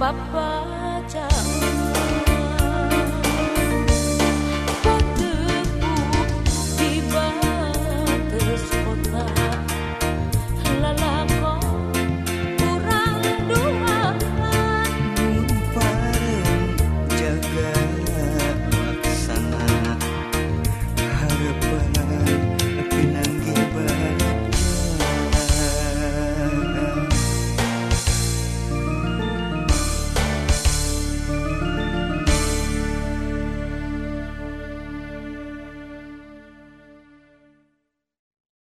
Papa, jauh